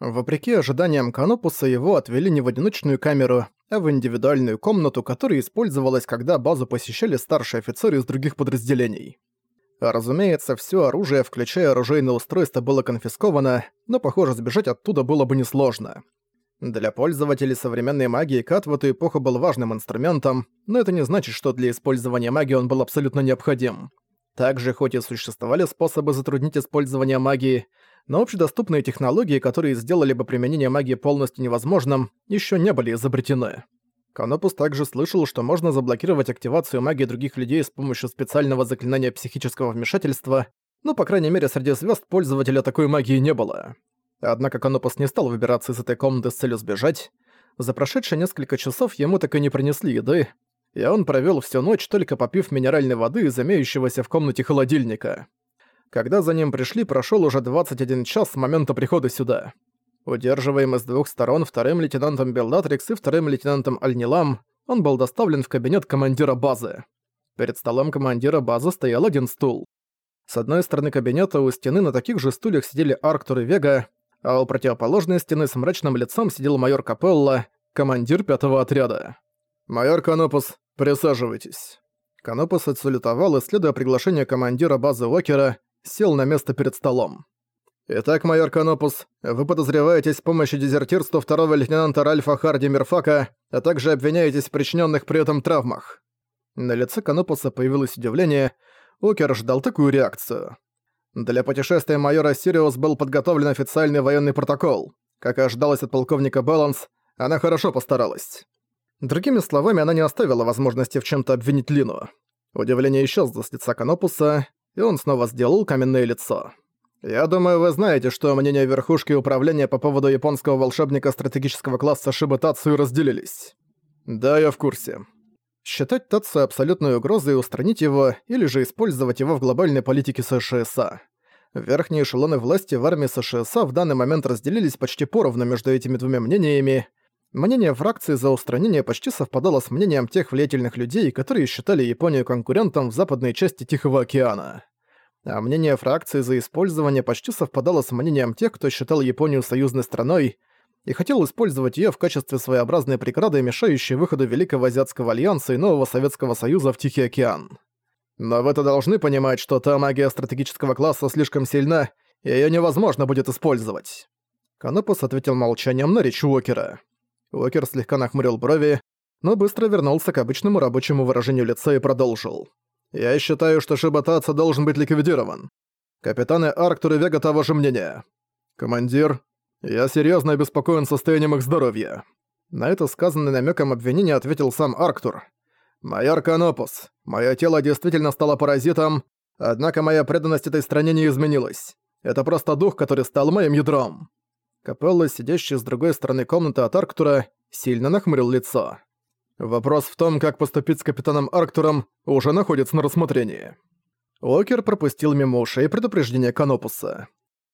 Вопреки ожиданиям Канопуса, его отвели не в одиночную камеру, а в индивидуальную комнату, которая использовалась, когда базу посещали старшие офицеры из других подразделений. Разумеется, все оружие, включая оружейное устройство, было конфисковано, но, похоже, сбежать оттуда было бы несложно. Для пользователей современной магии Кат в эту эпоху был важным инструментом, но это не значит, что для использования магии он был абсолютно необходим. Также, хоть и существовали способы затруднить использование магии, но общедоступные технологии, которые сделали бы применение магии полностью невозможным, еще не были изобретены. Канопус также слышал, что можно заблокировать активацию магии других людей с помощью специального заклинания психического вмешательства, но, по крайней мере, среди звезд пользователя такой магии не было. Однако Канопус не стал выбираться из этой комнаты с целью сбежать. За прошедшие несколько часов ему так и не принесли еды, и он провёл всю ночь, только попив минеральной воды из имеющегося в комнате холодильника. Когда за ним пришли, прошёл уже 21 час с момента прихода сюда. Удерживаемый с двух сторон вторым лейтенантом Беллатрикс и вторым лейтенантом Альнилам, он был доставлен в кабинет командира базы. Перед столом командира базы стоял один стул. С одной стороны кабинета у стены на таких же стульях сидели Арктур и Вега, а у противоположной стены с мрачным лицом сидел майор Капелла, командир пятого отряда. «Майор Канопус, присаживайтесь». Канопус отсалютовал и, следуя приглашению командира базы Уокера, сел на место перед столом. «Итак, майор Канопус, вы подозреваетесь с помощью дезертирства второго лейтенанта Ральфа Харди Мирфака, а также обвиняетесь в причиненных при этом травмах». На лице Канопуса появилось удивление. Окер ждал такую реакцию. Для путешествия майора Сириус был подготовлен официальный военный протокол. Как и ожидалось от полковника Баланс, она хорошо постаралась. Другими словами, она не оставила возможности в чем то обвинить Лину. Удивление исчезло с лица Канопуса, и он снова сделал каменное лицо. Я думаю, вы знаете, что мнения верхушки управления по поводу японского волшебника стратегического класса Шиба Тацию разделились. Да, я в курсе. Считать Тацию абсолютной угрозой и устранить его, или же использовать его в глобальной политике США. Верхние эшелоны власти в армии США в данный момент разделились почти поровну между этими двумя мнениями. Мнение фракции за устранение почти совпадало с мнением тех влиятельных людей, которые считали Японию конкурентом в западной части Тихого океана а мнение фракции за использование почти совпадало с мнением тех, кто считал Японию союзной страной и хотел использовать её в качестве своеобразной преграды, мешающей выходу Великого Азиатского Альянса и Нового Советского Союза в Тихий океан. Но вы-то должны понимать, что та магия стратегического класса слишком сильна, и её невозможно будет использовать. Канопус ответил молчанием на речь Уокера. Уокер слегка нахмурил брови, но быстро вернулся к обычному рабочему выражению лица и продолжил. Я считаю, что Шибатаца должен быть ликвидирован. Капитаны Арктур и Вега того же мнения. Командир, я серьезно обеспокоен состоянием их здоровья. На это сказанное намеком обвинение ответил сам Арктур. «Майор Канопус, мое тело действительно стало паразитом, однако моя преданность этой стране не изменилась. Это просто дух, который стал моим ядром». Капелла, сидящий с другой стороны комнаты от Арктура, сильно нахмурил лицо. Вопрос в том, как поступить с капитаном Арктуром, уже находится на рассмотрении. Окер пропустил мимо ушей предупреждение Канопуса.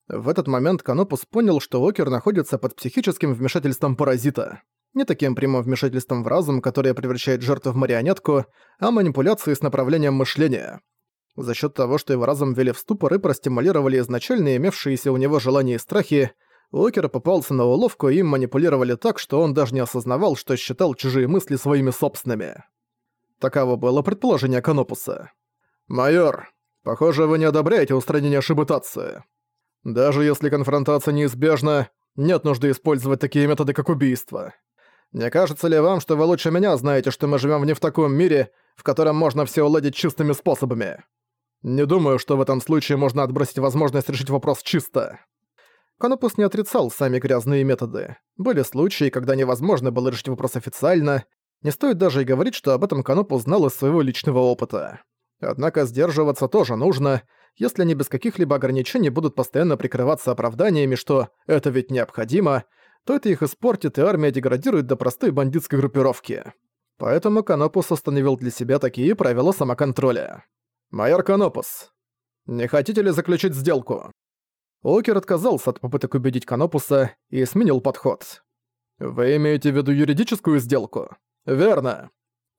В этот момент Канопус понял, что Окер находится под психическим вмешательством паразита. Не таким прямым вмешательством в разум, которое превращает жертву в марионетку, а манипуляцией с направлением мышления. За счет того, что его разум ввели в ступор и простимулировали изначально имевшиеся у него желания и страхи, Уокер попался на уловку, и им манипулировали так, что он даже не осознавал, что считал чужие мысли своими собственными. Таково было предположение Канопуса. «Майор, похоже, вы не одобряете устранение шибутации. Даже если конфронтация неизбежна, нет нужды использовать такие методы, как убийство. Не кажется ли вам, что вы лучше меня знаете, что мы живем не в таком мире, в котором можно все уладить чистыми способами? Не думаю, что в этом случае можно отбросить возможность решить вопрос чисто». Конопус не отрицал сами грязные методы. Были случаи, когда невозможно было решить вопрос официально. Не стоит даже и говорить, что об этом Конопус знал из своего личного опыта. Однако сдерживаться тоже нужно, если они без каких-либо ограничений будут постоянно прикрываться оправданиями, что «это ведь необходимо», то это их испортит, и армия деградирует до простой бандитской группировки. Поэтому Канопус установил для себя такие правила самоконтроля. «Майор Канопус, не хотите ли заключить сделку?» Окер отказался от попыток убедить Канопуса и сменил подход. «Вы имеете в виду юридическую сделку?» «Верно».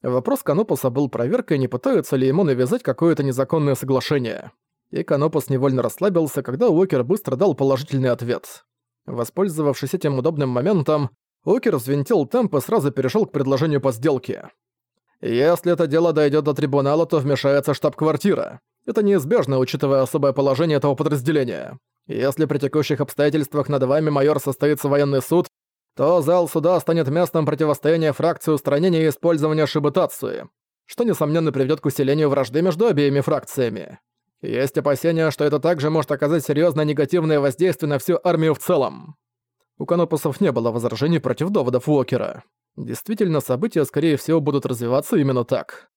Вопрос Канопуса был проверкой, не пытаются ли ему навязать какое-то незаконное соглашение. И Канопус невольно расслабился, когда Уокер быстро дал положительный ответ. Воспользовавшись этим удобным моментом, Укер взвинтил темп и сразу перешел к предложению по сделке. «Если это дело дойдет до трибунала, то вмешается штаб-квартира. Это неизбежно, учитывая особое положение этого подразделения. Если при текущих обстоятельствах над вами, майор, состоится военный суд, то зал суда станет местом противостояния фракции устранения и использования шибутации, что, несомненно, приведет к усилению вражды между обеими фракциями. Есть опасения, что это также может оказать серьезное негативное воздействие на всю армию в целом. У Канопусов не было возражений против доводов Уокера. Действительно, события, скорее всего, будут развиваться именно так.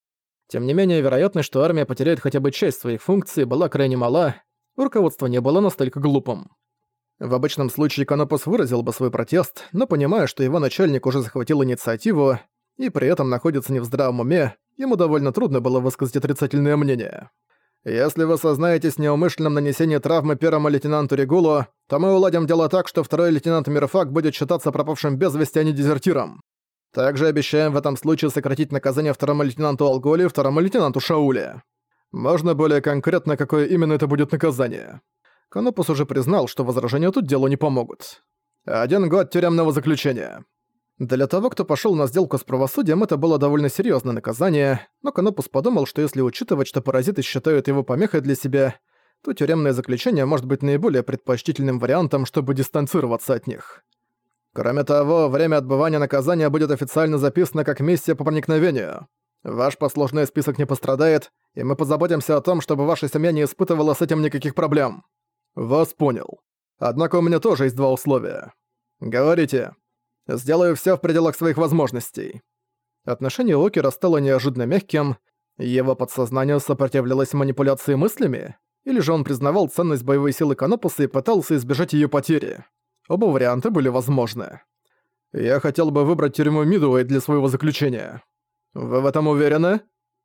Тем не менее, вероятность, что армия потеряет хотя бы часть своих функций, была крайне мала, руководство не было настолько глупым. В обычном случае Канопус выразил бы свой протест, но понимая, что его начальник уже захватил инициативу и при этом находится не в здравом уме, ему довольно трудно было высказать отрицательное мнение. «Если вы сознаетесь неумышленном нанесении травмы первому лейтенанту Регулу, то мы уладим дело так, что второй лейтенант Мирфак будет считаться пропавшим без вести, а не дезертиром. Также обещаем в этом случае сократить наказание второму лейтенанту Алголи и второму лейтенанту Шауле. Можно более конкретно, какое именно это будет наказание?» Канопус уже признал, что возражения тут делу не помогут. Один год тюремного заключения. Для того, кто пошел на сделку с правосудием, это было довольно серьезное наказание, но Канопус подумал, что если учитывать, что паразиты считают его помехой для себя, то тюремное заключение может быть наиболее предпочтительным вариантом, чтобы дистанцироваться от них. Кроме того, время отбывания наказания будет официально записано как миссия по проникновению. Ваш послужной список не пострадает, и мы позаботимся о том, чтобы ваша семья не испытывала с этим никаких проблем. «Вас понял. Однако у меня тоже есть два условия. Говорите. Сделаю всё в пределах своих возможностей». Отношение Окера стало неожиданно мягким, его подсознание сопротивлялось манипуляции мыслями, или же он признавал ценность боевой силы Канопуса и пытался избежать её потери. Оба варианта были возможны. «Я хотел бы выбрать тюрьму Мидуэй для своего заключения. Вы в этом уверены?»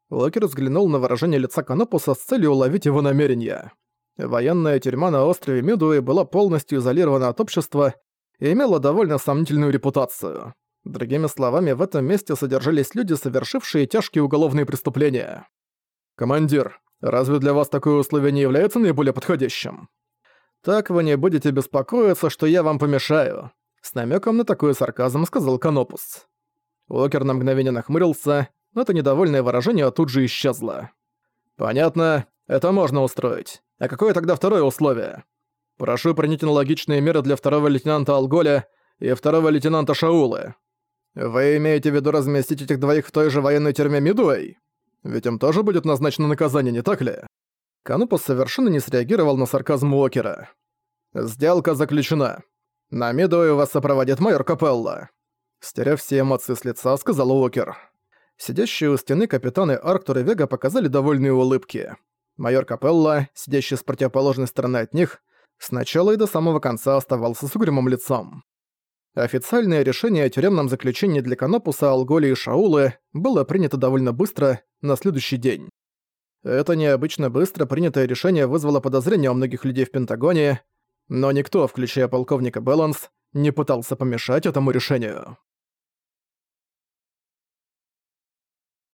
Локер взглянул на выражение лица Канопуса с целью уловить его намерения. Военная тюрьма на острове Мидуэй была полностью изолирована от общества и имела довольно сомнительную репутацию. Другими словами, в этом месте содержались люди, совершившие тяжкие уголовные преступления. «Командир, разве для вас такое условие не является наиболее подходящим?» «Так вы не будете беспокоиться, что я вам помешаю», — с намеком на такой сарказм сказал Канопус. Уокер на мгновение нахмурился, но это недовольное выражение тут же исчезло. «Понятно, это можно устроить. А какое тогда второе условие? Прошу принять аналогичные меры для второго лейтенанта Алголя и второго лейтенанта Шаулы. Вы имеете в виду разместить этих двоих в той же военной тюрьме Мидуэй? Ведь им тоже будет назначено наказание, не так ли? Канупас совершенно не среагировал на сарказм Уокера. «Сделка заключена. На Мидуэй вас сопроводит майор Капелла». Стерев все эмоции с лица, сказал Уокер. Сидящие у стены капитаны Арктур и Вега показали довольные улыбки. Майор Капелла, сидящий с противоположной стороны от них, сначала и до самого конца оставался с угрюмым лицом. Официальное решение о тюремном заключении для Канопуса, Алголи и Шаулы было принято довольно быстро, на следующий день. Это необычно быстро принятое решение вызвало подозрения у многих людей в Пентагоне, но никто, включая полковника Бэланс, не пытался помешать этому решению.